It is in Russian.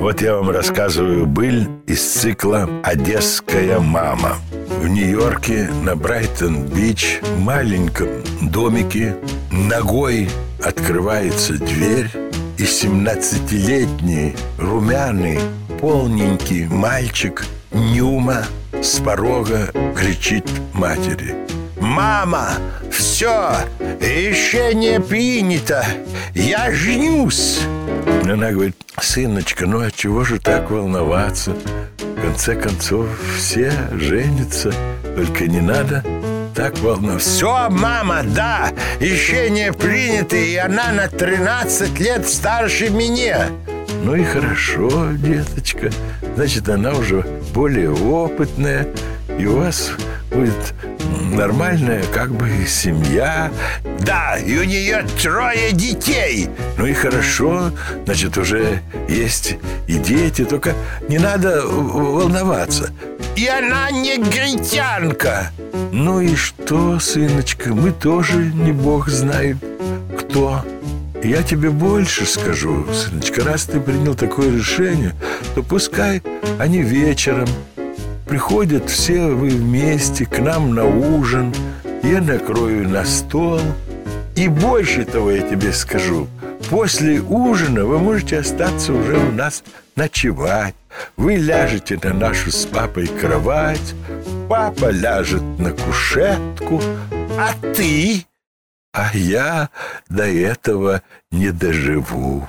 Вот я вам рассказываю быль из цикла «Одесская мама». В Нью-Йорке на Брайтон-Бич в маленьком домике ногой открывается дверь, и 17-летний румяный полненький мальчик Нюма с порога кричит матери «Мама, все, еще не принято, я женюсь!» Она говорит, сыночка, ну а чего же так волноваться? В конце концов, все женятся, только не надо так волноваться. Все, мама, да, еще не принято, и она на 13 лет старше меня. Ну и хорошо, деточка. Значит, она уже более опытная, и у вас будет нормальная как бы семья. Да, и у нее трое детей. Ну и хорошо, значит, уже есть и дети, только не надо волноваться. И она негритянка. Ну и что, сыночка, мы тоже не бог знает кто. Я тебе больше скажу, сыночка, раз ты принял такое решение, то пускай они вечером приходят все вы вместе к нам на ужин, я накрою на стол. И больше того я тебе скажу, после ужина вы можете остаться уже у нас ночевать. Вы ляжете на нашу с папой кровать, папа ляжет на кушетку, а ты а я до этого не доживу.